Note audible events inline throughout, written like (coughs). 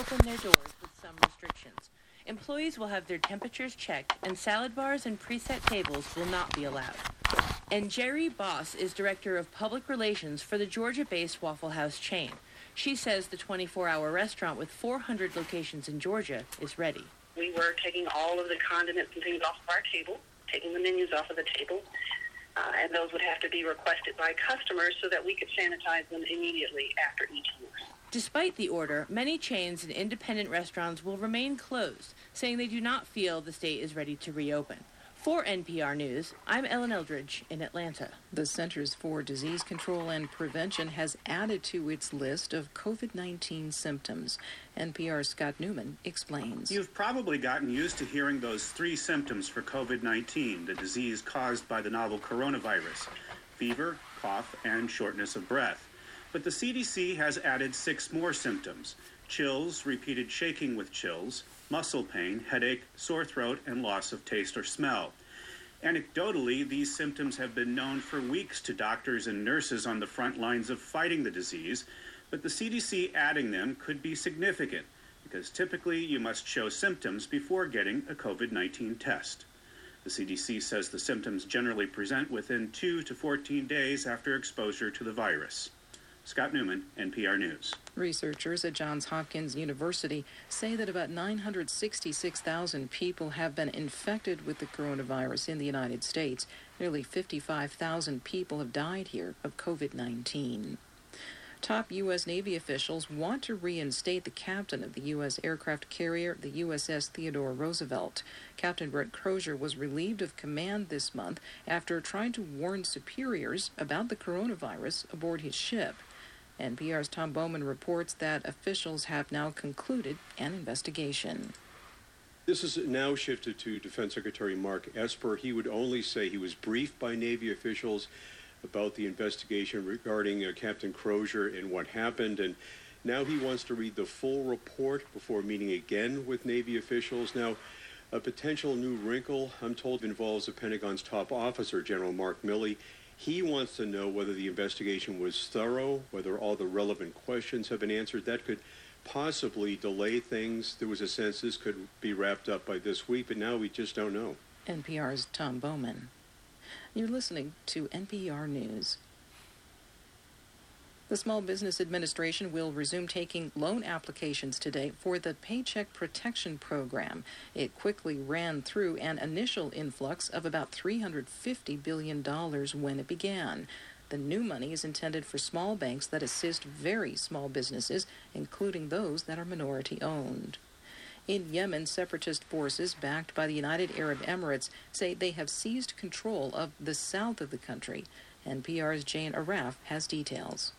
reopen their doors with some restrictions. Employees will have their temperatures checked, and salad bars and preset tables will not be allowed. And Jerry Boss is Director of Public Relations for the Georgia based Waffle House chain. She says the 24 hour restaurant with 400 locations in Georgia is ready. We were taking all of the condiments and things off of our table, taking the menus off of the table, uh, and those would have to be requested by customers so that we could sanitize them immediately after each use. Despite the order, many chains and independent restaurants will remain closed, saying they do not feel the state is ready to reopen. For NPR News, I'm Ellen Eldridge in Atlanta. The Centers for Disease Control and Prevention has added to its list of COVID 19 symptoms. NPR's Scott Neuman explains. You've probably gotten used to hearing those three symptoms for COVID 19, the disease caused by the novel coronavirus fever, cough, and shortness of breath. But the CDC has added six more symptoms chills, repeated shaking with chills, muscle pain, headache, sore throat, and loss of taste or smell. Anecdotally, these symptoms have been known for weeks to doctors and nurses on the front lines of fighting the disease, but the CDC adding them could be significant because typically you must show symptoms before getting a COVID 19 test. The CDC says the symptoms generally present within 2 to 14 days after exposure to the virus. Scott Neuman, NPR News. Researchers at Johns Hopkins University say that about 966,000 people have been infected with the coronavirus in the United States. Nearly 55,000 people have died here of COVID 19. Top U.S. Navy officials want to reinstate the captain of the U.S. aircraft carrier, the USS Theodore Roosevelt. Captain Brett Crozier was relieved of command this month after trying to warn superiors about the coronavirus aboard his ship. NPR's Tom Bowman reports that officials have now concluded an investigation. This is now shifted to Defense Secretary Mark Esper. He would only say he was briefed by Navy officials about the investigation regarding uh, Captain Crozier and what happened. And now he wants to read the full report before meeting again with Navy officials. Now, a potential new wrinkle, I'm told, involves the Pentagon's top officer, General Mark Milley. He wants to know whether the investigation was thorough, whether all the relevant questions have been answered. That could possibly delay things. There was a sense this could be wrapped up by this week, but now we just don't know. NPR's Tom Bowman. You're listening to NPR News. The Small Business Administration will resume taking loan applications today for the Paycheck Protection Program. It quickly ran through an initial influx of about $350 billion when it began. The new money is intended for small banks that assist very small businesses, including those that are minority owned. In Yemen, separatist forces backed by the United Arab Emirates say they have seized control of the south of the country. And NPR's Jane Arraf has details.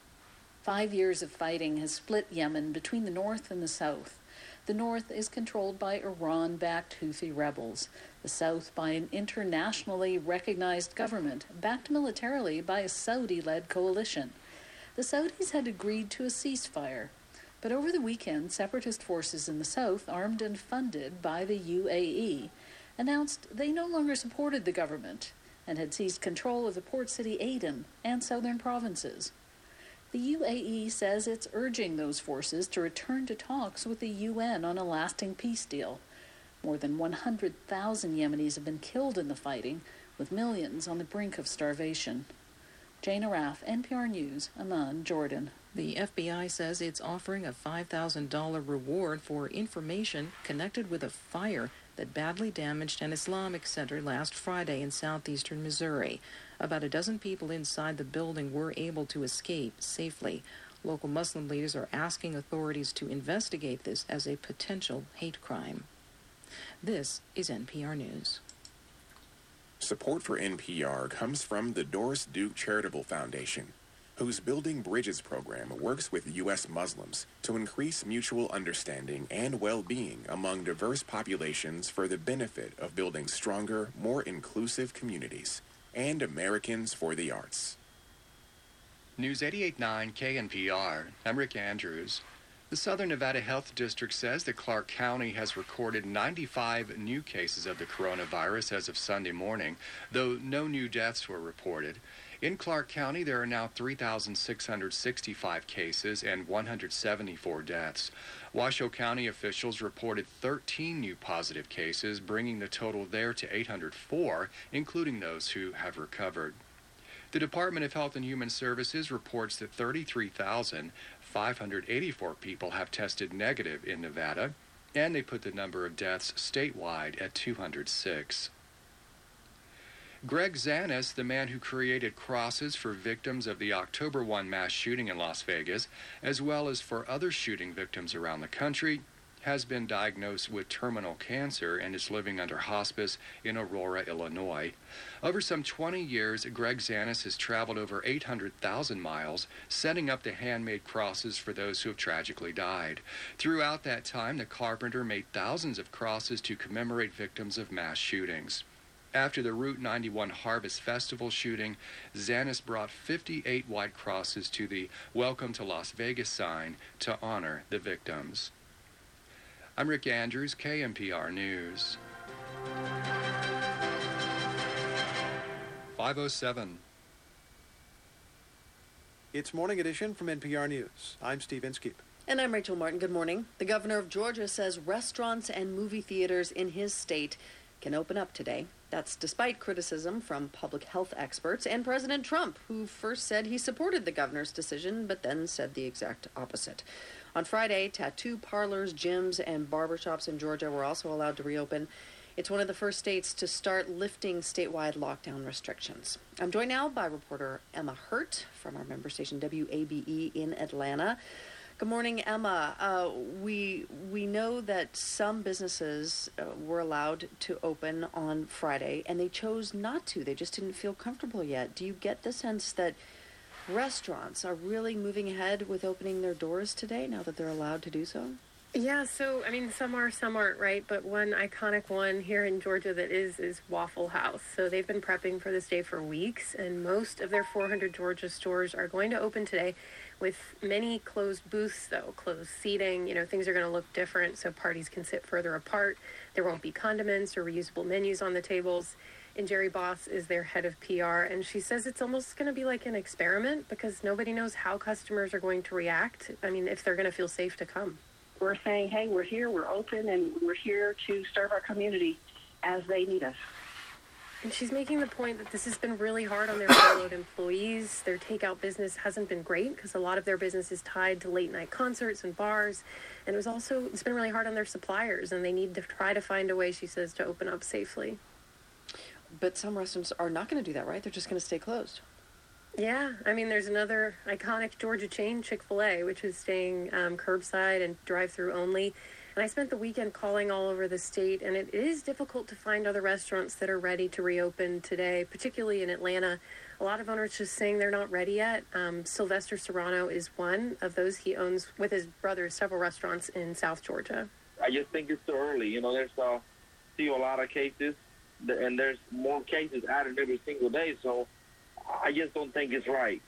Five years of fighting has split Yemen between the north and the south. The north is controlled by Iran backed Houthi rebels, the south by an internationally recognized government backed militarily by a Saudi led coalition. The Saudis had agreed to a ceasefire, but over the weekend, separatist forces in the south, armed and funded by the UAE, announced they no longer supported the government and had seized control of the port city Aden and southern provinces. The UAE says it's urging those forces to return to talks with the UN on a lasting peace deal. More than 100,000 Yemenis have been killed in the fighting, with millions on the brink of starvation. Jane Arraf, NPR News, Amman, Jordan. The FBI says it's offering a $5,000 reward for information connected with a fire that badly damaged an Islamic center last Friday in southeastern Missouri. About a dozen people inside the building were able to escape safely. Local Muslim leaders are asking authorities to investigate this as a potential hate crime. This is NPR News. Support for NPR comes from the Doris Duke Charitable Foundation, whose Building Bridges program works with U.S. Muslims to increase mutual understanding and well being among diverse populations for the benefit of building stronger, more inclusive communities and Americans for the Arts. News 889 KNPR. I'm Rick Andrews. The Southern Nevada Health District says that Clark County has recorded 95 new cases of the coronavirus as of Sunday morning, though no new deaths were reported. In Clark County, there are now 3,665 cases and 174 deaths. Washoe County officials reported 13 new positive cases, bringing the total there to 804, including those who have recovered. The Department of Health and Human Services reports that 33,584 people have tested negative in Nevada, and they put the number of deaths statewide at 206. Greg Zanis, the man who created crosses for victims of the October 1 mass shooting in Las Vegas, as well as for other shooting victims around the country, has been diagnosed with terminal cancer and is living under hospice in Aurora, Illinois. Over some 20 years, Greg Zanis has traveled over 800,000 miles, setting up the handmade crosses for those who have tragically died. Throughout that time, the carpenter made thousands of crosses to commemorate victims of mass shootings. After the Route 91 Harvest Festival shooting, Zanis brought 58 white crosses to the Welcome to Las Vegas sign to honor the victims. I'm Rick Andrews, KNPR News. 507. It's Morning Edition from NPR News. I'm Steve Inskeep. And I'm Rachel Martin. Good morning. The governor of Georgia says restaurants and movie theaters in his state can open up today. That's despite criticism from public health experts and President Trump, who first said he supported the governor's decision, but then said the exact opposite. On Friday, tattoo parlors, gyms, and barbershops in Georgia were also allowed to reopen. It's one of the first states to start lifting statewide lockdown restrictions. I'm joined now by reporter Emma Hurt from our member station WABE in Atlanta. Good morning, Emma. Uh, we we know that some businesses uh, were allowed to open on Friday, and they chose not to. They just didn't feel comfortable yet. Do you get the sense that restaurants are really moving ahead with opening their doors today now that they're allowed to do so? Yeah, so I mean, some are, some aren't, right? But one iconic one here in Georgia that is is Waffle House. So they've been prepping for this day for weeks, and most of their 400 Georgia stores are going to open today, with many closed booths, though closed seating. You know, things are going to look different, so parties can sit further apart. There won't be condiments or reusable menus on the tables. And Jerry Boss is their head of PR, and she says it's almost going to be like an experiment because nobody knows how customers are going to react. I mean, if they're going to feel safe to come we're saying, hey, we're here, we're open, and we're here to serve our community as they need us. And she's making the point that this has been really hard on their furloughed employees. Their takeout business hasn't been great because a lot of their business is tied to late night concerts and bars. And it was also, it's been really hard on their suppliers, and they need to try to find a way, she says, to open up safely. But some restaurants are not going to do that, right? They're just going to stay closed. Yeah, I mean, there's another iconic Georgia chain, Chick fil A, which is staying um, curbside and drive through only. And I spent the weekend calling all over the state, and it is difficult to find other restaurants that are ready to reopen today, particularly in Atlanta. A lot of owners just saying they're not ready yet. Um, Sylvester Serrano is one of those. He owns, with his brother several restaurants in South Georgia. I just think it's too early. You know, there's uh, still a lot of cases, and there's more cases added every single day. So I just don't think it's right.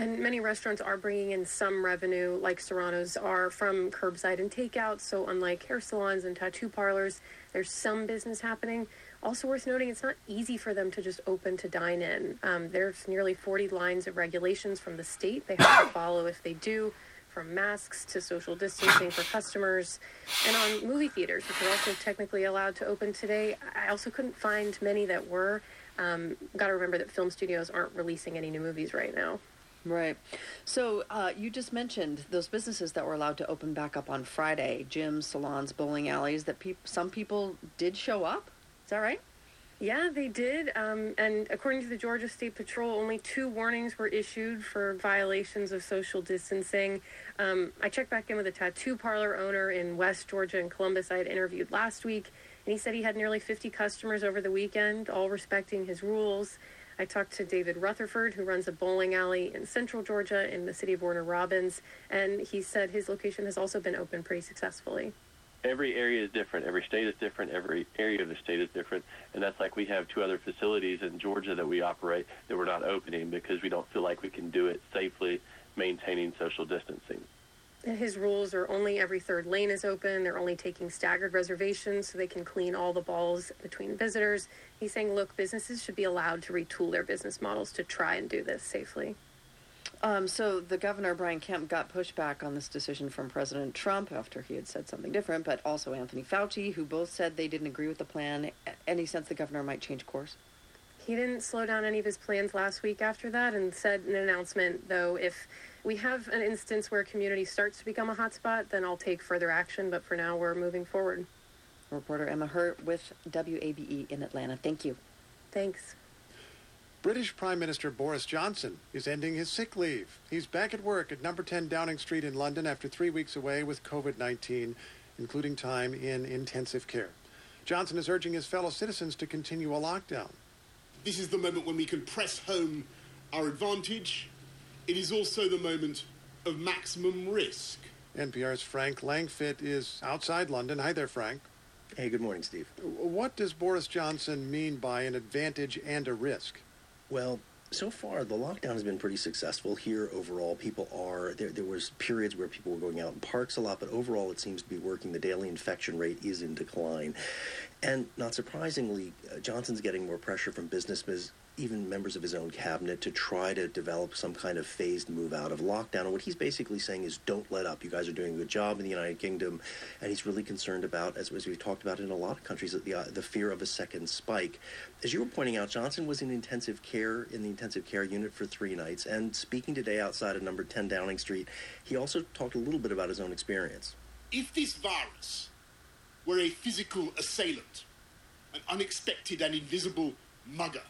And many restaurants are bringing in some revenue, like Serrano's are, from curbside and takeout. So, unlike hair salons and tattoo parlors, there's some business happening. Also, worth noting, it's not easy for them to just open to dine in. Um, there's nearly 40 lines of regulations from the state they have to (coughs) follow if they do, from masks to social distancing for customers. And on movie theaters, which are also technically allowed to open today, I also couldn't find many that were. Um, Got to remember that film studios aren't releasing any new movies right now. Right. So uh, you just mentioned those businesses that were allowed to open back up on Friday gyms, salons, bowling alleys that pe- some people did show up. Is that right? Yeah, they did. Um, and according to the Georgia State Patrol, only two warnings were issued for violations of social distancing. Um, I checked back in with a tattoo parlor owner in West Georgia and Columbus I had interviewed last week. And he said he had nearly 50 customers over the weekend, all respecting his rules. I talked to David Rutherford, who runs a bowling alley in central Georgia in the city of Warner Robins, and he said his location has also been open pretty successfully. Every area is different. Every state is different. Every area of the state is different. And that's like we have two other facilities in Georgia that we operate that we're not opening because we don't feel like we can do it safely, maintaining social distancing. His rules are only every third lane is open. They're only taking staggered reservations so they can clean all the balls between visitors. He's saying, look, businesses should be allowed to retool their business models to try and do this safely. Um, so the governor Brian Kemp got pushback on this decision from President Trump after he had said something different, but also Anthony Fauci, who both said they didn't agree with the plan. Any sense the governor might change course? He didn't slow down any of his plans last week after that and said in an announcement, though, if we have an instance where a community starts to become a hotspot, then I'll take further action. But for now, we're moving forward. Reporter Emma Hurt with WABE in Atlanta. Thank you. Thanks. British Prime Minister Boris Johnson is ending his sick leave. He's back at work at number 10 Downing Street in London after three weeks away with COVID 19, including time in intensive care. Johnson is urging his fellow citizens to continue a lockdown. This is the moment when we can press home our advantage. It is also the moment of maximum risk. NPR's Frank Langfitt is outside London. Hi there, Frank. Hey, good morning, Steve. What does Boris Johnson mean by an advantage and a risk? Well, so far the lockdown has been pretty successful. Here overall people are there there was periods where people were going out in parks a lot but overall it seems to be working. The daily infection rate is in decline. And not surprisingly uh, johnson's getting more pressure from businesses even members of his own cabinet to try to develop some kind of phased move out of lockdown. And what he's basically saying is, don't let up. You guys are doing a good job in the United Kingdom, and he's really concerned about, as, as we've talked about in a lot of countries, the uh, the fear of a second spike. As you were pointing out, Johnson was in intensive care in the intensive care unit for three nights, and speaking today outside of Number 10 Downing Street, he also talked a little bit about his own experience. If this virus were a physical assailant, an unexpected and invisible mugger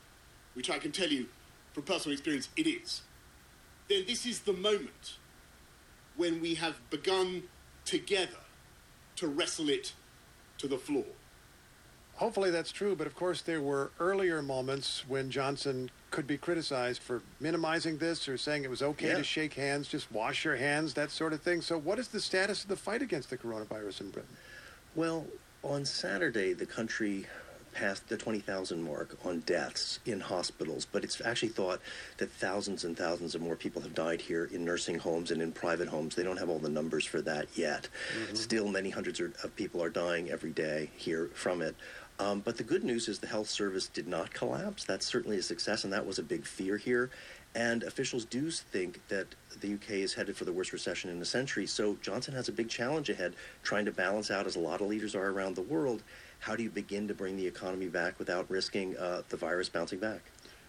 which I can tell you from personal experience it is, then this is the moment when we have begun together to wrestle it to the floor. Hopefully that's true, but of course there were earlier moments when Johnson could be criticized for minimizing this or saying it was okay yeah. to shake hands, just wash your hands, that sort of thing. So, what is the status of the fight against the coronavirus in Britain? Well, on Saturday, the country passed the 20,000 mark on deaths in hospitals, but it's actually thought that thousands and thousands of more people have died here in nursing homes and in private homes. They don't have all the numbers for that yet. Mm-hmm. Still, many hundreds of people are dying every day here from it. Um, but the good news is the health service did not collapse. That's certainly a success, and that was a big fear here. And officials do think that the UK is headed for the worst recession in a century. So Johnson has a big challenge ahead, trying to balance out, as a lot of leaders are around the world, how do you begin to bring the economy back without risking uh, the virus bouncing back?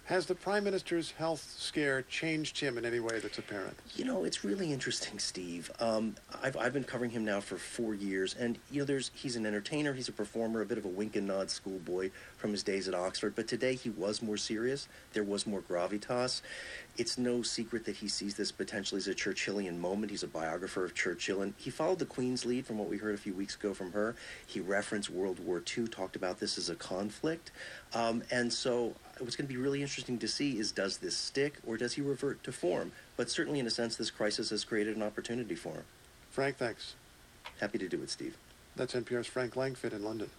Has the Prime Minister's health scare changed him in any way that's apparent? You know, it's really interesting, Steve. Um, I've, I've been covering him now for four years, and, you know, there's he's an entertainer, he's a performer, a bit of a wink and nod schoolboy from his days at Oxford, but today he was more serious. There was more gravitas. It's no secret that he sees this potentially as a Churchillian moment. He's a biographer of Churchill, and he followed the Queen's lead from what we heard a few weeks ago from her. He referenced World War II, talked about this as a conflict. Um, and so what's going to be really interesting to see is does this stick or does he revert to form? But certainly, in a sense, this crisis has created an opportunity for him. Frank, thanks. Happy to do it, Steve. That's NPR's Frank Langfitt in London.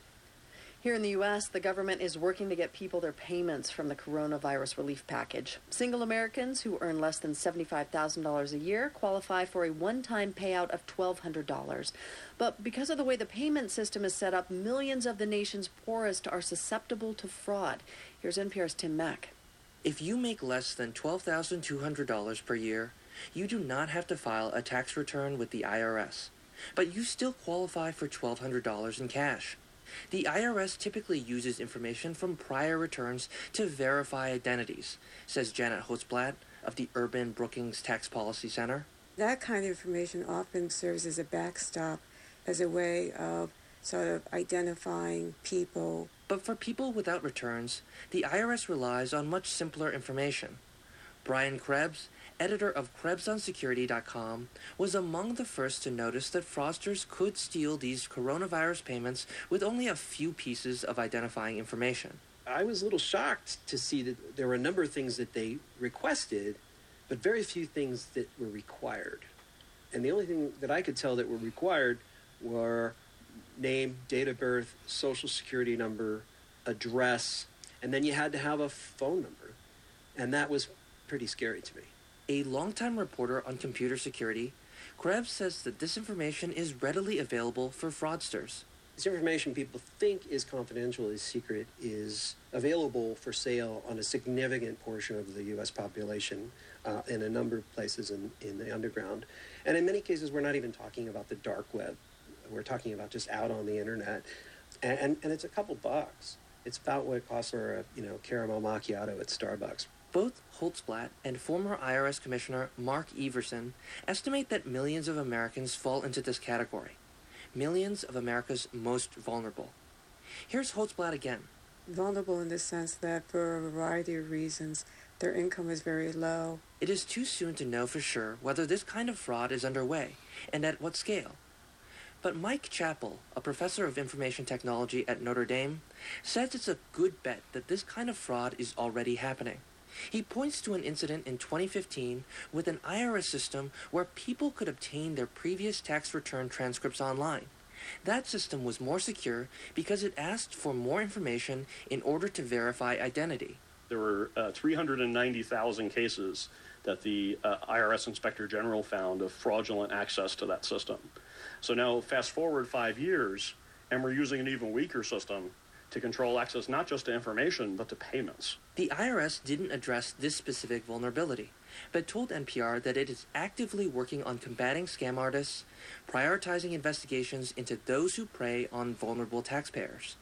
Here in the U.S., the government is working to get people their payments from the coronavirus relief package. Single Americans who earn less than $75,000 a year qualify for a one time payout of $1,200. But because of the way the payment system is set up, millions of the nation's poorest are susceptible to fraud. Here's NPR's Tim Mak. If you make less than $12,200 per year, you do not have to file a tax return with the IRS, but you still qualify for $1,200 in cash. The IRS typically uses information from prior returns to verify identities, says Janet Holtzblatt of the Urban Brookings Tax Policy Center. That kind of information often serves as a backstop, as a way of sort of identifying people. But for people without returns, the IRS relies on much simpler information. Brian Krebs editor of KrebsOnSecurity.com, was among the first to notice that fraudsters could steal these coronavirus payments with only a few pieces of identifying information. I was a little shocked to see that there were a number of things that they requested, but very few things that were required. And the only thing that I could tell that were required were name, date of birth, social security number, address, and then you had to have a phone number. And that was pretty scary to me a longtime reporter on computer security, Krebs says that this information is readily available for fraudsters. This information people think is confidential, is secret, is available for sale on a significant portion of the U.S. population uh, in a number of places in, in the underground. And in many cases, we're not even talking about the dark web. We're talking about just out on the internet. And, and, and it's a couple bucks. It's about what it costs for a you know caramel macchiato at Starbucks. Both Holtzblatt and former IRS Commissioner Mark Everson estimate that millions of Americans fall into this category. Millions of America's most vulnerable. Here's Holtzblatt again. Vulnerable in the sense that for a variety of reasons, their income is very low. It is too soon to know for sure whether this kind of fraud is underway and at what scale. But Mike Chapple, a professor of information technology at Notre Dame, says it's a good bet that this kind of fraud is already happening. He points to an incident in 2015 with an IRS system where people could obtain their previous tax return transcripts online. That system was more secure because it asked for more information in order to verify identity. There were uh, 390,000 cases that the uh, IRS Inspector General found of fraudulent access to that system. So now, fast forward five years, and we're using an even weaker system to control access not just to information, but to payments. The IRS didn't address this specific vulnerability, but told NPR that it is actively working on combating scam artists, prioritizing investigations into those who prey on vulnerable taxpayers.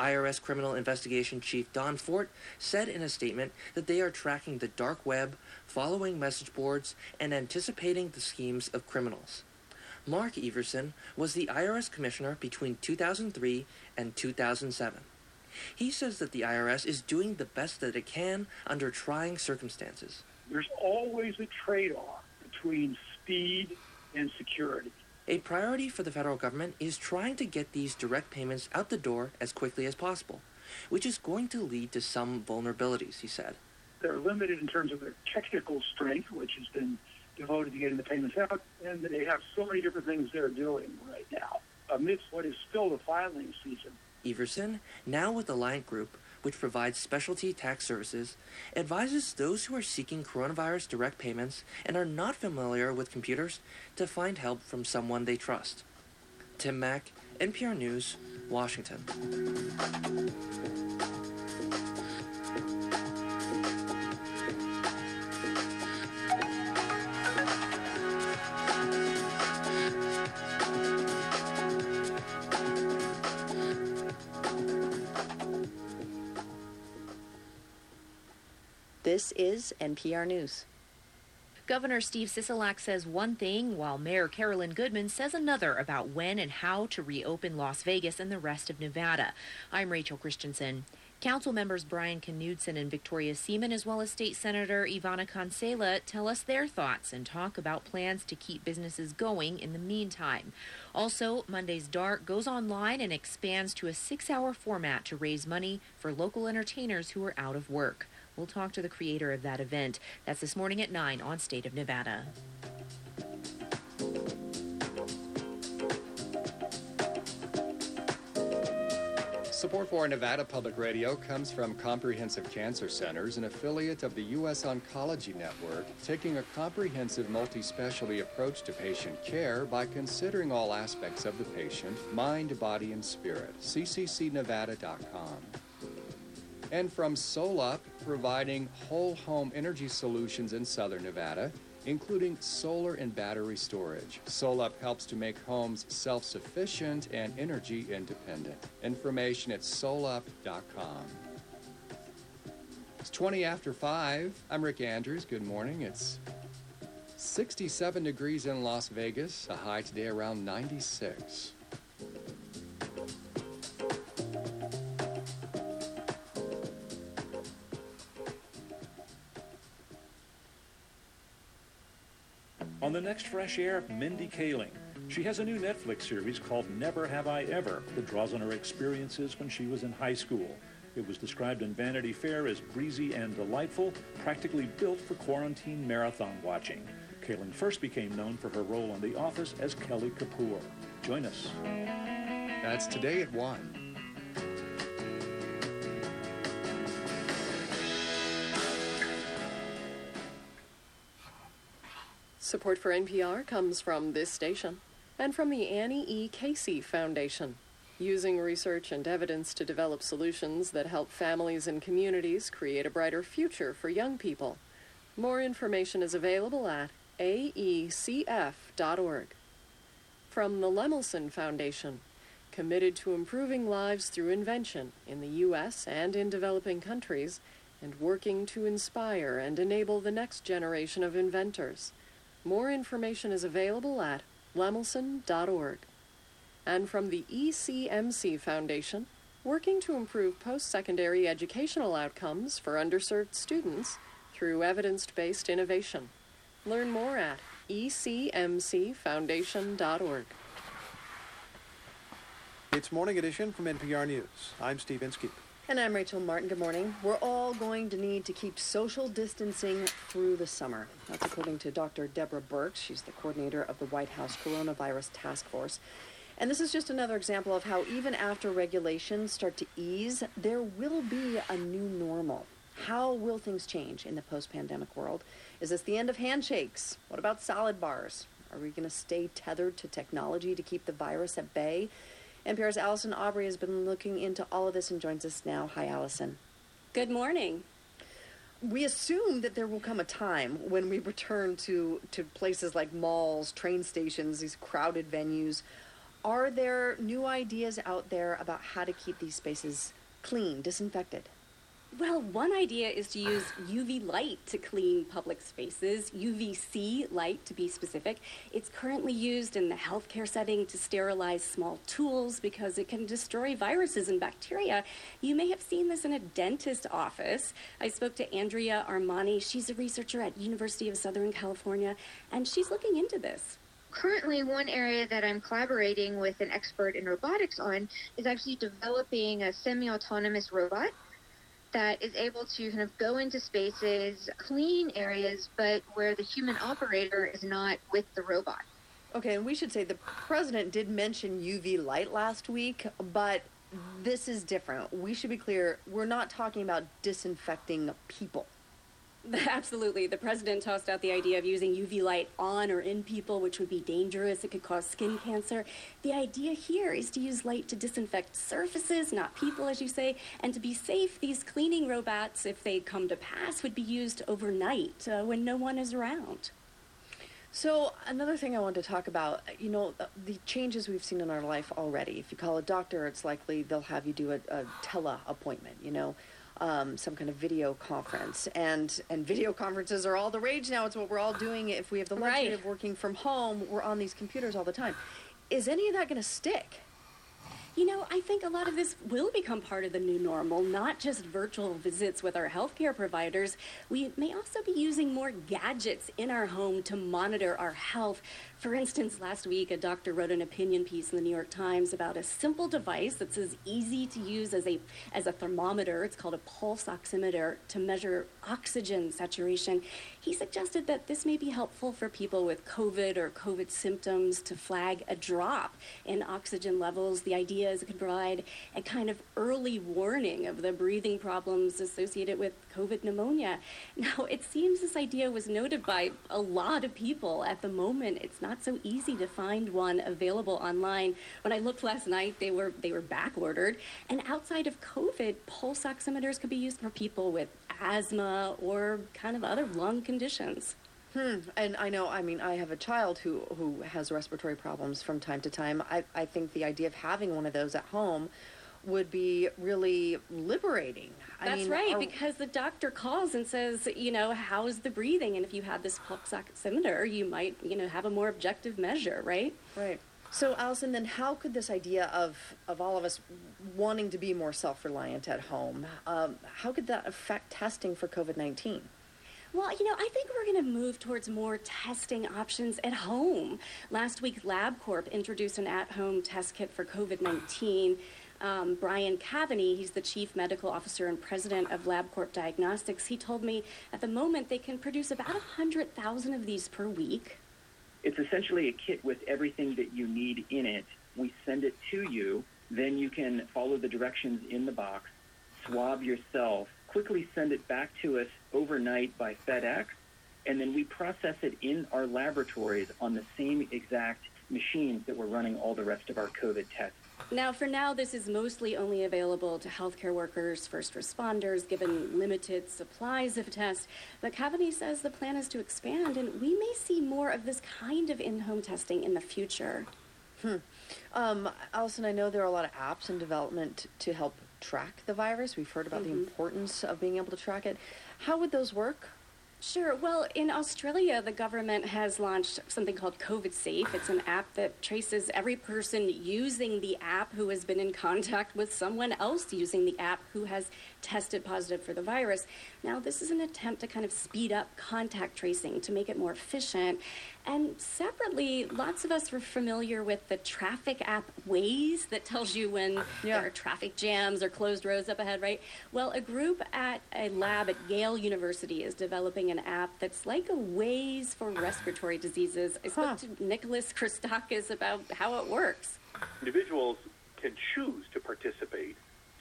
IRS Criminal Investigation Chief Don Fort said in a statement that they are tracking the dark web, following message boards, and anticipating the schemes of criminals. Mark Everson was the IRS commissioner between 2003 and 2007. He says that the IRS is doing the best that it can under trying circumstances. There's always a trade off between speed and security. A priority for the federal government is trying to get these direct payments out the door as quickly as possible, which is going to lead to some vulnerabilities, he said. They're limited in terms of their technical strength, which has been devoted to getting the payments out, and they have so many different things they're doing right now amidst what is still the filing season. Everson, now with Alliant Group, which provides specialty tax services, advises those who are seeking coronavirus direct payments and are not familiar with computers to find help from someone they trust. Tim Mak, NPR News, Washington. This is NPR News. Governor Steve Sisolak says one thing, while Mayor Carolyn Goodman says another about when and how to reopen Las Vegas and the rest of Nevada. I'm Rachel Christensen. Council members Brian Knudsen and Victoria Seaman, as well as State Senator Ivana Cancela, tell us their thoughts and talk about plans to keep businesses going in the meantime. Also, Monday's Dark goes online and expands to a six hour format to raise money for local entertainers who are out of work. We'll talk to the creator of that event. That's this morning at 9 on State of Nevada. Support for Nevada Public Radio comes from Comprehensive Cancer Centers, an affiliate of the U.S. Oncology Network, taking a comprehensive multi specialty approach to patient care by considering all aspects of the patient, mind, body, and spirit. CCCNevada.com. And from SolUp, providing whole home energy solutions in southern Nevada, including solar and battery storage. SolUp helps to make homes self sufficient and energy independent. Information at solup.com. It's 20 after 5. I'm Rick Andrews. Good morning. It's 67 degrees in Las Vegas, a high today around 96. The next Fresh Air, Mindy Kaling. She has a new Netflix series called Never Have I Ever that draws on her experiences when she was in high school. It was described in Vanity Fair as breezy and delightful, practically built for quarantine marathon watching. Kaling first became known for her role on The Office as Kelly Kapoor. Join us. That's today at 1. Support for NPR comes from this station and from the Annie E. Casey Foundation, using research and evidence to develop solutions that help families and communities create a brighter future for young people. More information is available at aecf.org. From the Lemelson Foundation, committed to improving lives through invention in the U.S. and in developing countries, and working to inspire and enable the next generation of inventors. More information is available at lemelson.org. And from the ECMC Foundation, working to improve post secondary educational outcomes for underserved students through evidence based innovation. Learn more at ecmcfoundation.org. It's Morning Edition from NPR News. I'm Steve Inskeep. And I'm Rachel Martin. Good morning. We're all going to need to keep social distancing through the summer. That's according to Dr. Deborah Birx. She's the coordinator of the White House Coronavirus Task Force. And this is just another example of how, even after regulations start to ease, there will be a new normal. How will things change in the post pandemic world? Is this the end of handshakes? What about salad bars? Are we going to stay tethered to technology to keep the virus at bay? NPR's Allison Aubrey has been looking into all of this and joins us now. Hi, Allison. Good morning. We assume that there will come a time when we return to, to places like malls, train stations, these crowded venues. Are there new ideas out there about how to keep these spaces clean, disinfected? Well, one idea is to use UV light to clean public spaces, UVC light to be specific. It's currently used in the healthcare setting to sterilize small tools because it can destroy viruses and bacteria. You may have seen this in a dentist office. I spoke to Andrea Armani. She's a researcher at University of Southern California, and she's looking into this. Currently, one area that I'm collaborating with an expert in robotics on is actually developing a semi autonomous robot that is able to kind of go into spaces, clean areas, but where the human operator is not with the robot. Okay, and we should say the president did mention UV light last week, but this is different. We should be clear, we're not talking about disinfecting people. (laughs) Absolutely. The president tossed out the idea of using UV light on or in people, which would be dangerous. It could cause skin cancer. The idea here is to use light to disinfect surfaces, not people, as you say. And to be safe, these cleaning robots, if they come to pass, would be used overnight uh, when no one is around. So another thing I want to talk about, you know, the changes we've seen in our life already. If you call a doctor, it's likely they'll have you do a, a tele appointment. You know, um, some kind of video conference. And and video conferences are all the rage now. It's what we're all doing. If we have the luxury Right. of working from home, we're on these computers all the time. Is any of that going to stick? You know, I think a lot of this will become part of the new normal, not just virtual visits with our healthcare providers. We may also be using more gadgets in our home to monitor our health. For instance, last week, a doctor wrote an opinion piece in the New York Times about a simple device that's as easy to use as a, as a thermometer. It's called a pulse oximeter to measure oxygen saturation. He suggested that this may be helpful for people with COVID or COVID symptoms to flag a drop in oxygen levels. The idea is it could provide a kind of early warning of the breathing problems associated with COVID pneumonia. Now, it seems this idea was noted by a lot of people. At the moment, it's so easy to find one available online. When I looked last night, they were they were back ordered. And outside of COVID, pulse oximeters could be used for people with asthma or kind of other lung conditions. Hmm. And I know, I mean, I have a child who, who has respiratory problems from time to time. I, I think the idea of having one of those at home would be really liberating. I That's mean, right, are- because the doctor calls and says, you know, how's the breathing? And if you had this pulse oximeter, you might, you know, have a more objective measure, right? Right. So, Allison, then how could this idea of, of all of us wanting to be more self reliant at home, um, how could that affect testing for COVID 19? Well, you know, I think we're going to move towards more testing options at home. Last week, LabCorp introduced an at home test kit for COVID 19. Um, Brian Caveney, he's the chief medical officer and president of LabCorp Diagnostics, he told me at the moment they can produce about 100,000 of these per week. It's essentially a kit with everything that you need in it. We send it to you, then you can follow the directions in the box, swab yourself, quickly send it back to us overnight by FedEx, and then we process it in our laboratories on the same exact machines that we're running all the rest of our COVID tests. Now, for now, this is mostly only available to healthcare workers, first responders, given limited supplies of tests. But Caveney says the plan is to expand, and we may see more of this kind of in home testing in the future. Hmm. Um, Allison, I know there are a lot of apps in development to help track the virus. We've heard about the Mhm. importance of being able to track it. How would those work? Sure. Well, in Australia, the government has launched something called COVID Safe. It's an app that traces every person using the app who has been in contact with someone else using the app who has tested positive for the virus. Now, this is an attempt to kind of speed up contact tracing to make it more efficient. And separately, lots of us were familiar with the traffic app Waze that tells you when (laughs) there are traffic jams or closed roads up ahead, right? Well, a group at a lab at Yale University is developing an app that's like a Waze for respiratory diseases. I spoke to Nicholas Christakis about how it works. individuals can choose to participate,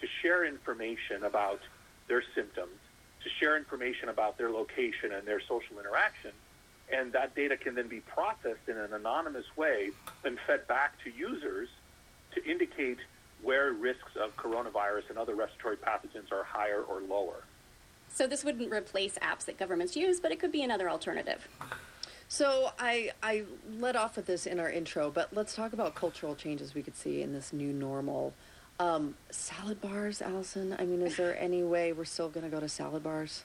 to share information about their symptoms, to share information about their location and their social interaction, and that data can then be processed in an anonymous way and fed back to users to indicate where risks of coronavirus and other respiratory pathogens are higher or lower. So this wouldn't replace apps that governments use, but it could be another alternative. So I I led off with this in our intro, but let's talk about cultural changes we could see in this new normal. Um, salad bars, Allison. I mean, is there (laughs) any way we're still going to go to salad bars?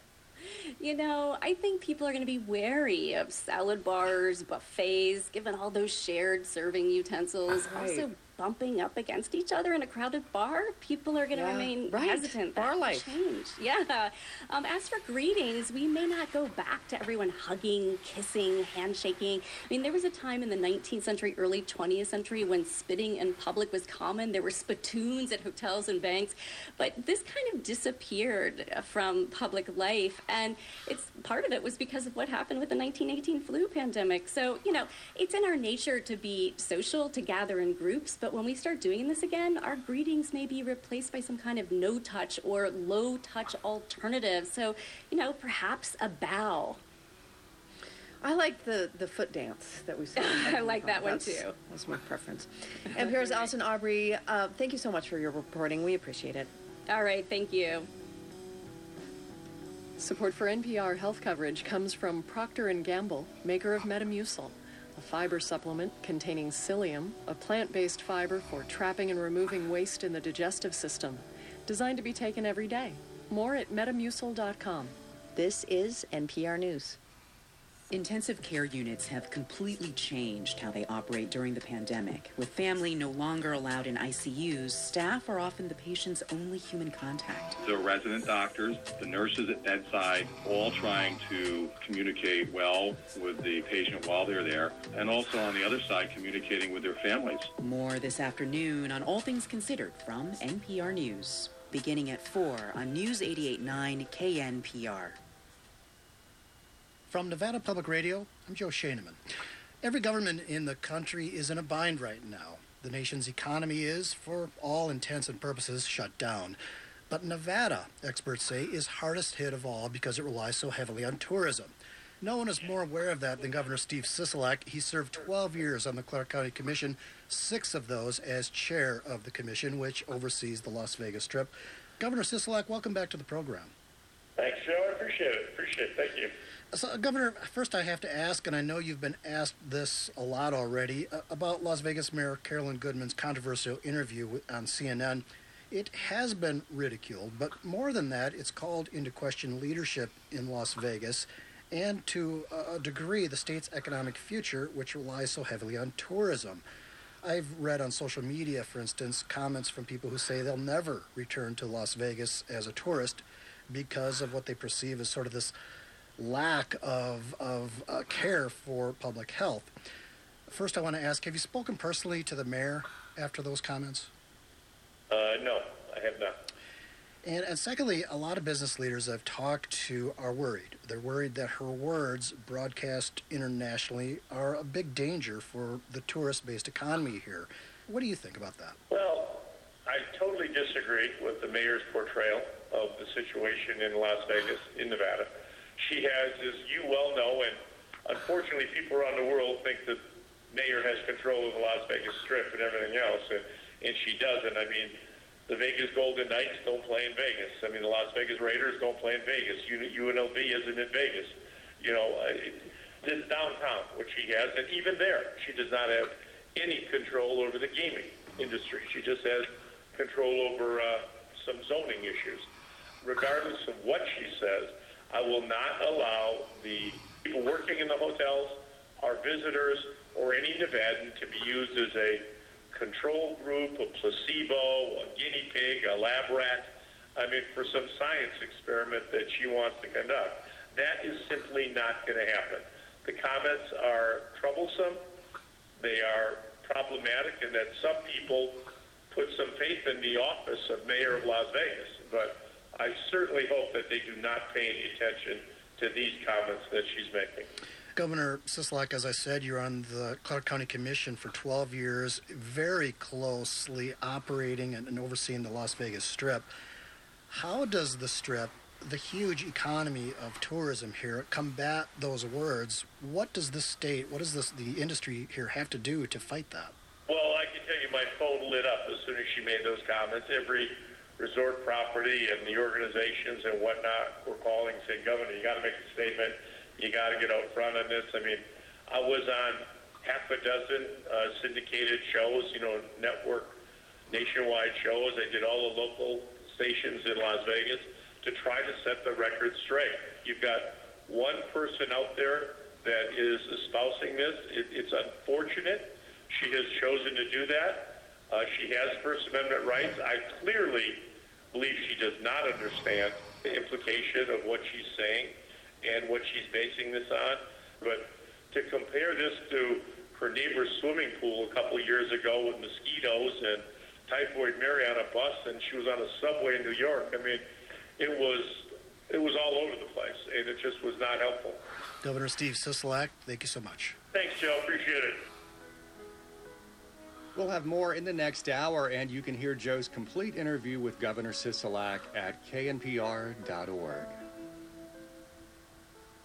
You know, I think people are going to be wary of salad bars, buffets, given all those shared serving utensils. Right. Also, bumping up against each other in a crowded bar, people are going to Yeah, remain right. hesitant. Bar life. Change. (laughs) Yeah. Um, as for greetings, we may not go back to everyone hugging, kissing, handshaking. I mean, there was a time in the 19th century, early 20th century, when spitting in public was common. There were spittoons at hotels and banks, but this kind of disappeared from public life, and it's part of it was because of what happened with the 1918 flu pandemic. So, you know, it's in our nature to be social, to gather in groups, but when we start doing this again, our greetings may be replaced by some kind of no touch or low touch alternative. So, you know, perhaps a bow. I like the, the foot dance that we saw. (laughs) I like that one, That's- too. That's my preference. and here's (laughs) Allison Aubrey, uh, thank you so much for your reporting. We appreciate it. All right, thank you. Support for NPR health coverage comes from Procter & Gamble, maker of Metamucil, a fiber supplement containing psyllium, a plant-based fiber for trapping and removing waste in the digestive system, designed to be taken every day. More at metamucil.com. This is NPR News. Intensive care units have completely changed how they operate during the pandemic. With family no longer allowed in ICUs, staff are often the patient's only human contact. the resident doctors, the nurses at bedside, all trying to communicate well with the patient while they're there, and also on the other side, communicating with their families. More this afternoon on All Things Considered from NPR News, beginning at 4 on News 889 KNPR. From Nevada Public Radio, I'm Joe Schoenmann. Every government in the country is in a bind right now. The nation's economy is, for all intents and purposes, shut down. But Nevada, experts say, is hardest hit of all because it relies so heavily on tourism. No one is more aware of that than Governor Steve Sisolak. He served 12 years on the Clark County Commission, six of those as chair of the commission, which oversees the Las Vegas Strip. Governor Sisolak, welcome back to the program. Thanks, Joe. I appreciate it. Appreciate it. Thank you. So, Governor, first I have to ask, and I know you've been asked this a lot already, uh, about Las Vegas Mayor Carolyn Goodman's controversial interview with, on CNN. It has been ridiculed, but more than that, it's called into question leadership in Las Vegas and to a degree the state's economic future, which relies so heavily on tourism. I've read on social media, for instance, comments from people who say they'll never return to Las Vegas as a tourist because of what they perceive as sort of this lack of, of uh, care for public health. First, I want to ask have you spoken personally to the mayor after those comments? Uh, no, I have not. And, and secondly, a lot of business leaders I've talked to are worried. They're worried that her words, broadcast internationally, are a big danger for the tourist based economy here. What do you think about that? Well, I totally disagree with the mayor's portrayal of the situation in Las Vegas, in Nevada. She has, as you well know, and unfortunately people around the world think that mayor has control of the Las Vegas Strip and everything else, and, and she doesn't. I mean, the Vegas Golden Knights don't play in Vegas. I mean, the Las Vegas Raiders don't play in Vegas. UNLV isn't in Vegas. You know, this downtown, which she has, and even there, she does not have any control over the gaming industry. She just has control over uh, some zoning issues. Regardless of what she says, I will not allow the people working in the hotels, our visitors, or any Nevadan to be used as a control group, a placebo, a guinea pig, a lab rat. I mean, for some science experiment that she wants to conduct. That is simply not going to happen. The comments are troublesome. They are problematic, in that some people put some faith in the office of mayor of Las Vegas. But I certainly hope that they do not pay any attention to these comments that she's making. Governor Sisolak, as I said, you're on the Clark County Commission for 12 years, very closely operating and, and overseeing the Las Vegas Strip. How does the Strip, the huge economy of tourism here, combat those words? What does the state, what does this, the industry here have to do to fight that? Well, I can tell you my phone lit up as soon as she made those comments. Every resort property and the organizations and whatnot were calling, saying, Governor, you got to make a statement you got to get out front on this. I mean, I was on half a dozen uh, syndicated shows, you know, network nationwide shows. I did all the local stations in Las Vegas to try to set the record straight. You've got one person out there that is espousing this. It, it's unfortunate. She has chosen to do that. Uh, she has First Amendment rights. I clearly believe she does not understand the implication of what she's saying and what she's basing this on. But to compare this to her neighbor's swimming pool a couple of years ago with mosquitoes and typhoid Mary on a bus, and she was on a subway in New York. I mean, it was it was all over the place, and it just was not helpful. Governor Steve Sisolak, thank you so much. Thanks, Joe. Appreciate it. We'll have more in the next hour, and you can hear Joe's complete interview with Governor Sisolak at knpr.org.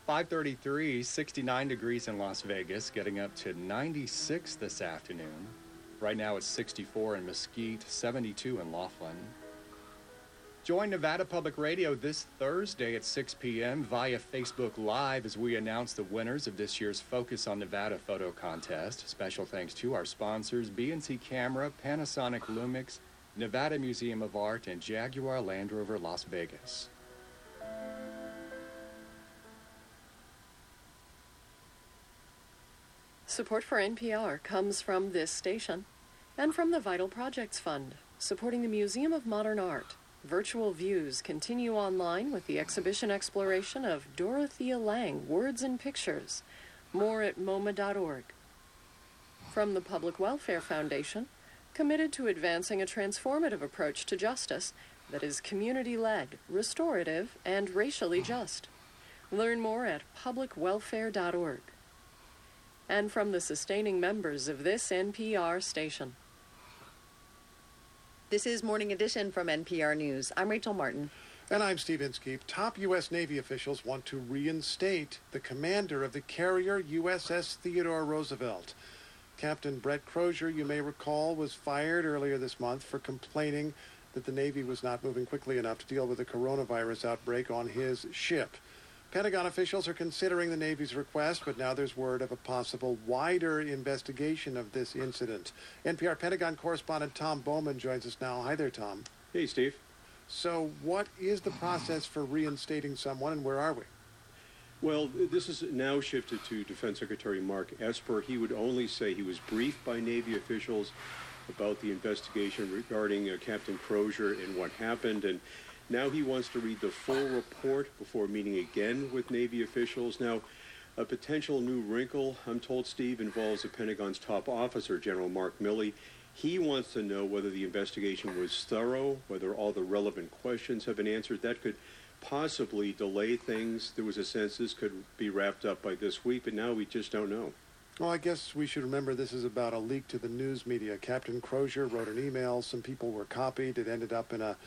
533, 69 degrees in Las Vegas, getting up to 96 this afternoon. Right now it's 64 in Mesquite, 72 in Laughlin. Join Nevada Public Radio this Thursday at 6 p.m. via Facebook Live as we announce the winners of this year's Focus on Nevada photo contest. Special thanks to our sponsors B&C Camera, Panasonic Lumix, Nevada Museum of Art, and Jaguar Land Rover Las Vegas. Support for NPR comes from this station and from the Vital Projects Fund, supporting the Museum of Modern Art. Virtual views continue online with the exhibition exploration of Dorothea Lange Words and Pictures. More at MoMA.org. From the Public Welfare Foundation, committed to advancing a transformative approach to justice that is community led, restorative, and racially just. Learn more at publicwelfare.org and from the sustaining members of this NPR station. This is Morning Edition from NPR News. I'm Rachel Martin. And I'm Steve Inskeep. Top U.S. Navy officials want to reinstate the commander of the carrier USS Theodore Roosevelt. Captain Brett Crozier, you may recall, was fired earlier this month for complaining that the Navy was not moving quickly enough to deal with the coronavirus outbreak on his ship. Pentagon officials are considering the Navy's request, but now there's word of a possible wider investigation of this incident. NPR Pentagon correspondent Tom Bowman joins us now. Hi there, Tom. Hey, Steve. So, what is the process for reinstating someone, and where are we? Well, this is now shifted to Defense Secretary Mark Esper. He would only say he was briefed by Navy officials about the investigation regarding uh, Captain Crozier and what happened, and now he wants to read the full report before meeting again with Navy officials. Now, a potential new wrinkle, I'm told, Steve, involves the Pentagon's top officer, General Mark Milley. He wants to know whether the investigation was thorough, whether all the relevant questions have been answered. That could possibly delay things. There was a sense this could be wrapped up by this week, but now we just don't know. Well, I guess we should remember this is about a leak to the news media. Captain Crozier wrote an email. Some people were copied. It ended up in a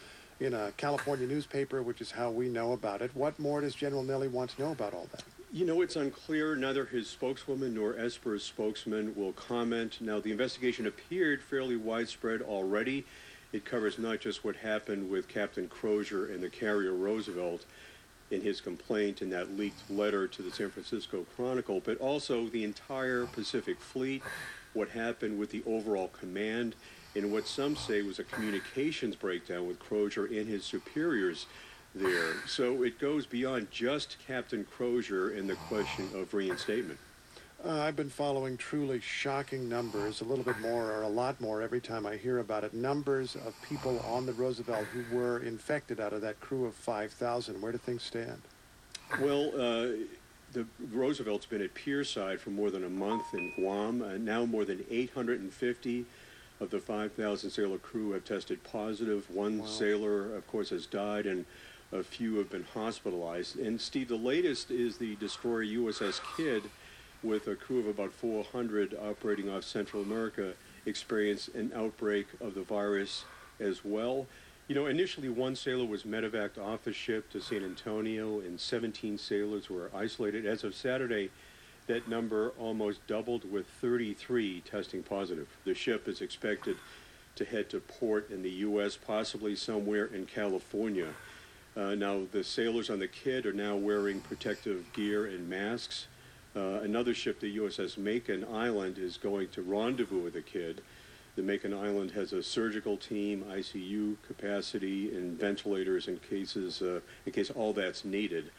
in a California newspaper, which is how we know about it. What more does General Milley want to know about all that? You know, it's unclear. Neither his spokeswoman nor Esper's spokesman will comment. Now, the investigation appeared fairly widespread already. It covers not just what happened with Captain Crozier and the carrier Roosevelt in his complaint in that leaked letter to the San Francisco Chronicle, but also the entire Pacific Fleet, what happened with the overall command, and what some say was a communications breakdown with Crozier and his superiors there. So it goes beyond just Captain Crozier and the question of reinstatement. Uh, I've been following truly shocking numbers, a little bit more or a lot more every time I hear about it. Numbers of people on the Roosevelt who were infected out of that crew of 5,000. Where do things stand? Well, uh, the Roosevelt's been at Pierside for more than a month in Guam. Uh, now more than 850 of the 5,000 sailor crew have tested positive. One wow. sailor, of course, has died, and a few have been hospitalized. And Steve, the latest is the destroyer USS Kidd, with a crew of about 400 operating off Central America, experienced an outbreak of the virus as well. You know, initially one sailor was medevaced off the ship to San Antonio, and 17 sailors were isolated. As of Saturday, that number almost doubled with 33 testing positive. The ship is expected to head to port in the U.S., possibly somewhere in California. Uh, now, the sailors on the Kidd are now wearing protective gear and masks. Uh, another ship, the USS Makin Island, is going to rendezvous with the Kidd. The Makin Island has a surgical team, ICU capacity, and ventilators in cases uh, in case all that's needed.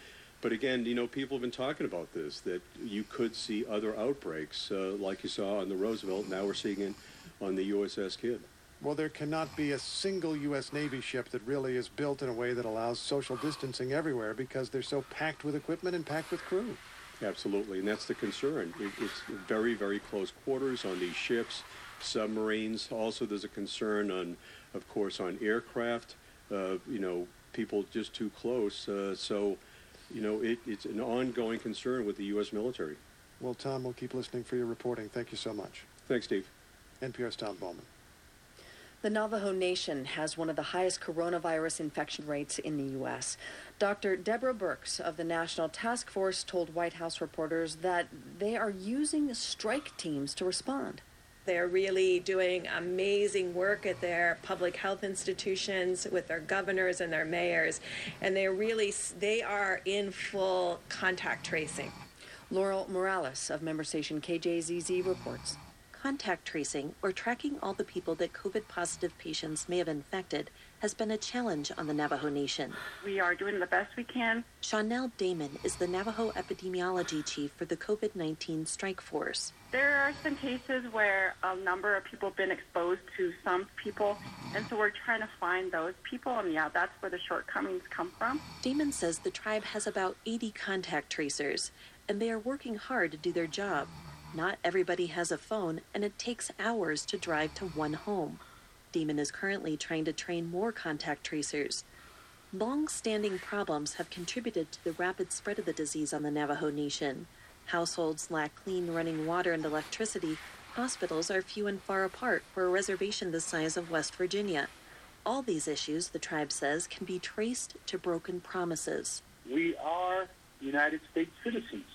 But again, you know, people have been talking about this that you could see other outbreaks, uh, like you saw on the Roosevelt. Now we're seeing it on the USS Kidd. Well, there cannot be a single U.S. Navy ship that really is built in a way that allows social distancing everywhere because they're so packed with equipment and packed with crew. Absolutely, and that's the concern. It, it's very, very close quarters on these ships, submarines. Also, there's a concern on, of course, on aircraft. Uh, you know, people just too close. Uh, so, you know, it, it's an ongoing concern with the U.S. military. Well, Tom, we'll keep listening for your reporting. Thank you so much. Thanks, Steve. NPR's Tom Bowman. The Navajo Nation has one of the highest coronavirus infection rates in the U.S. Dr. Deborah Birx of the National Task Force told White House reporters that they are using strike teams to respond. They're really doing amazing work at their public health institutions with their governors and their mayors, and they're really they are in full contact tracing. Laurel Morales of member station KJZZ reports. Contact tracing, or tracking all the people that COVID positive patients may have infected, has been a challenge on the Navajo Nation. We are doing the best we can. Shawnell Damon is the Navajo epidemiology chief for the COVID 19 strike force. There are some cases where a number of people have been exposed to some people, and so we're trying to find those people, and yeah, that's where the shortcomings come from. Damon says the tribe has about 80 contact tracers, and they are working hard to do their job. Not everybody has a phone, and it takes hours to drive to one home. Damon is currently trying to train more contact tracers. Long standing problems have contributed to the rapid spread of the disease on the Navajo Nation. Households lack clean running water and electricity. Hospitals are few and far apart for a reservation the size of West Virginia. All these issues, the tribe says, can be traced to broken promises. We are United States citizens,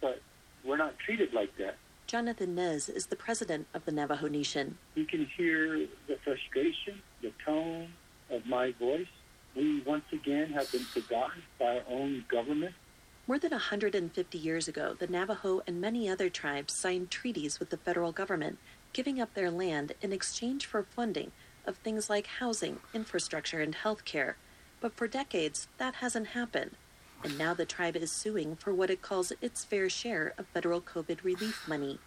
but we're not treated like that. Jonathan Nez is the president of the Navajo Nation. You can hear the frustration, the tone of my voice. We once again have been forgotten by our own government. More than 150 years ago, the Navajo and many other tribes signed treaties with the federal government, giving up their land in exchange for funding of things like housing, infrastructure, and health care. But for decades, that hasn't happened and now the tribe is suing for what it calls its fair share of federal COVID relief money.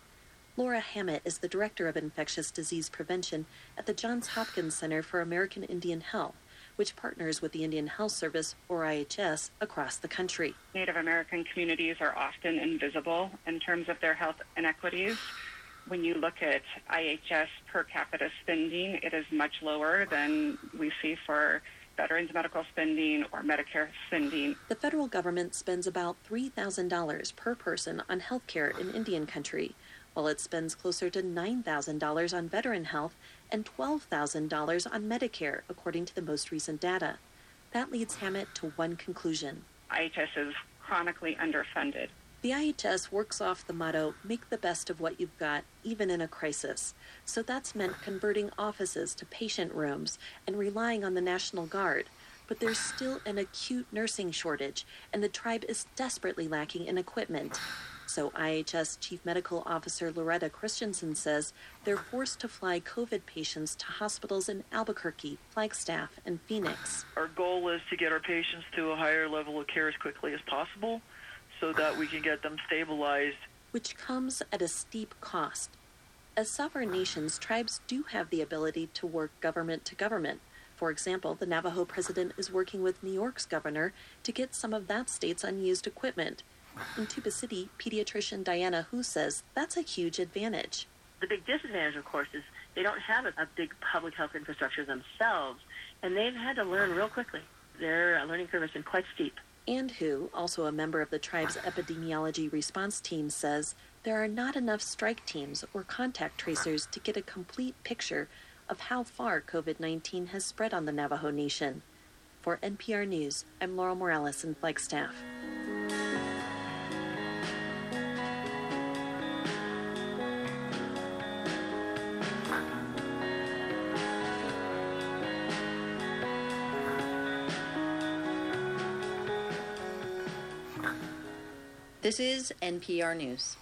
Laura Hammitt is the Director of Infectious Disease Prevention at the Johns Hopkins Center for American Indian Health, which partners with the Indian Health Service, or IHS, across the country. Native American communities are often invisible in terms of their health inequities. When you look at IHS per capita spending, it is much lower than we see for veterans medical spending or Medicare spending. The federal government spends about $3,000 per person on health care in Indian country, while it spends closer to $9,000 on veteran health and $12,000 on Medicare, according to the most recent data. That leads Hammitt to one conclusion. IHS is chronically underfunded. The IHS works off the motto, make the best of what you've got, even in a crisis. So that's meant converting offices to patient rooms and relying on the National Guard. But there's still an acute nursing shortage, and the tribe is desperately lacking in equipment. So IHS Chief Medical Officer Loretta Christensen says they're forced to fly COVID patients to hospitals in Albuquerque, Flagstaff, and Phoenix. Our goal is to get our patients to a higher level of care as quickly as possible so that we can get them stabilized. Which comes at a steep cost. As sovereign nations, tribes do have the ability to work government to government. For example, the Navajo president is working with New York's governor to get some of that state's unused equipment. In Tuba City, pediatrician Diana Hu says that's a huge advantage. The big disadvantage, of course, is they don't have a, a big public health infrastructure themselves, and they've had to learn real quickly. Their uh, learning curve has been quite steep. And Hu, also a member of the tribe's epidemiology response team, says there are not enough strike teams or contact tracers to get a complete picture of how far COVID 19 has spread on the Navajo Nation. For NPR News, I'm Laurel Morales in Flagstaff. This is NPR News.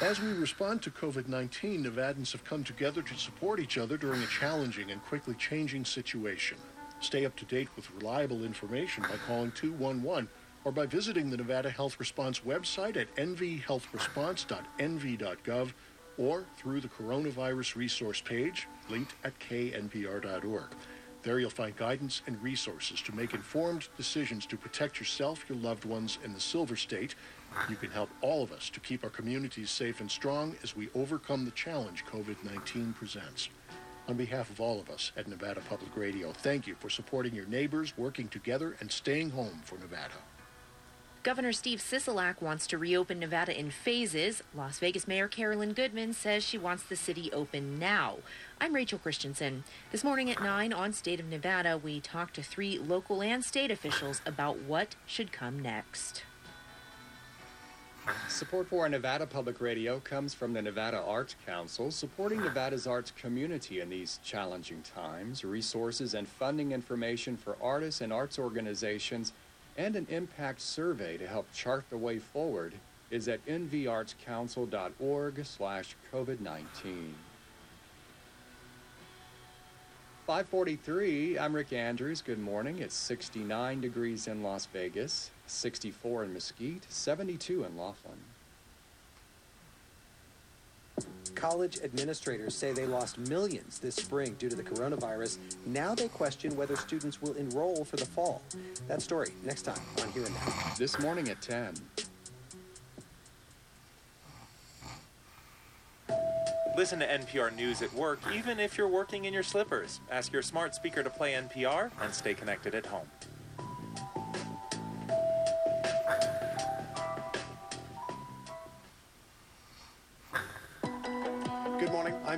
As we respond to COVID 19, Nevadans have come together to support each other during a challenging and quickly changing situation. Stay up to date with reliable information by calling 211 or by visiting the Nevada Health Response website at nvhealthresponse.nv.gov or through the coronavirus resource page linked at knpr.org. There you'll find guidance and resources to make informed decisions to protect yourself, your loved ones, and the Silver State. You can help all of us to keep our communities safe and strong as we overcome the challenge COVID 19 presents. On behalf of all of us at Nevada Public Radio, thank you for supporting your neighbors, working together, and staying home for Nevada. Governor Steve Sisolak wants to reopen Nevada in phases. Las Vegas Mayor Carolyn Goodman says she wants the city open now. I'm Rachel Christensen. This morning at 9 on State of Nevada, we talked to three local and state officials about what should come next. Support for Nevada Public Radio comes from the Nevada Arts Council, supporting Nevada's arts community in these challenging times. Resources and funding information for artists and arts organizations and an impact survey to help chart the way forward is at nvartscouncil.org slash COVID-19. 543, I'm Rick Andrews. Good morning. It's 69 degrees in Las Vegas, 64 in Mesquite, 72 in Laughlin. College administrators say they lost millions this spring due to the coronavirus. Now they question whether students will enroll for the fall. That story next time on Here and Now. This morning at 10. Listen to NPR News at work even if you're working in your slippers. Ask your smart speaker to play NPR and stay connected at home.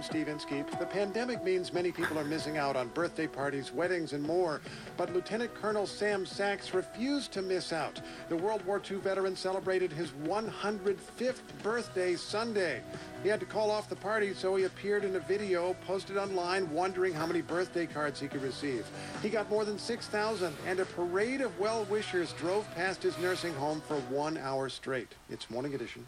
Steve Inskeep. The pandemic means many people are missing out on birthday parties, weddings, and more. But Lieutenant Colonel Sam Sachs refused to miss out. The World War II veteran celebrated his 105th birthday Sunday. He had to call off the party, so he appeared in a video posted online wondering how many birthday cards he could receive. He got more than 6,000, and a parade of well-wishers drove past his nursing home for one hour straight. It's Morning Edition.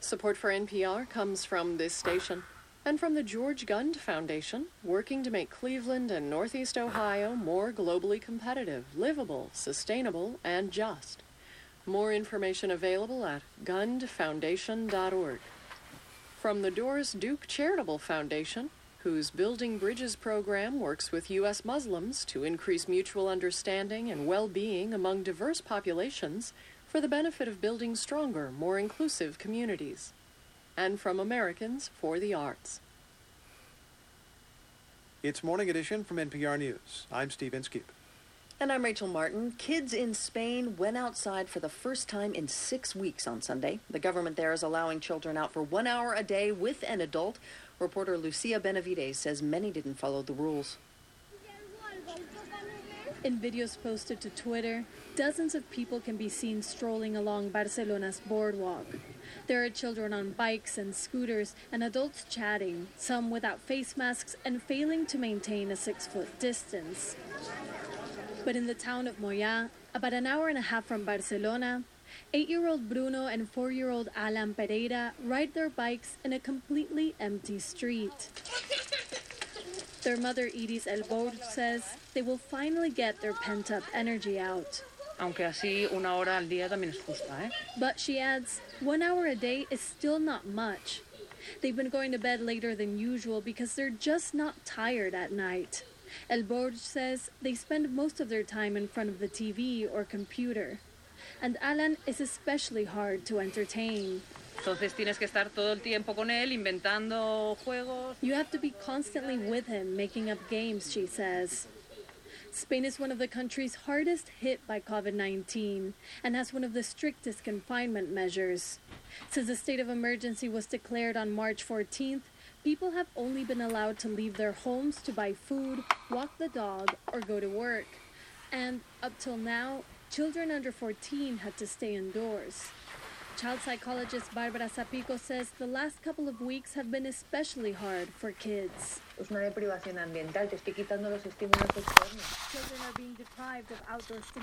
Support for NPR comes from this station and from the George Gund Foundation, working to make Cleveland and Northeast Ohio more globally competitive, livable, sustainable, and just. More information available at gundfoundation.org. From the Doris Duke Charitable Foundation, whose Building Bridges program works with U.S. Muslims to increase mutual understanding and well being among diverse populations for the benefit of building stronger, more inclusive communities. And from Americans for the Arts. It's Morning Edition from NPR News. I'm Steve Inskeep. And I'm Rachel Martin. Kids in Spain went outside for the first time in six weeks on Sunday. The government there is allowing children out for one hour a day with an adult. Reporter Lucia Benavides says many didn't follow the rules. In videos posted to Twitter, dozens of people can be seen strolling along Barcelona's boardwalk. There are children on bikes and scooters and adults chatting, some without face masks and failing to maintain a six foot distance. But in the town of Moya, about an hour and a half from Barcelona, eight year old Bruno and four year old Alan Pereira ride their bikes in a completely empty street. Their mother, Iris Elbour, says they will finally get their pent up energy out. Aunque así una hora al día también es justa, ¿eh? But she adds, one hour a day is still not much. They've been going to bed later than usual because they're just not tired at night. Elbour says they spend most of their time in front of the TV or computer. And Alan is especially hard to entertain. Entonces tienes que estar todo el tiempo con él inventando juegos. You have to be constantly with him, making up games, she says. Spain is one of the countries hardest hit by COVID 19 and has one of the strictest confinement measures. Since the state of emergency was declared on March 14th, people have only been allowed to leave their homes to buy food, walk the dog, or go to work. And up till now, children under 14 had to stay indoors. Child psychologist Barbara Zapico says the last couple of weeks have been especially hard for kids. Es una deprivación ambiental, te estoy quitando los estímulos externos. Children are being deprived of outdoor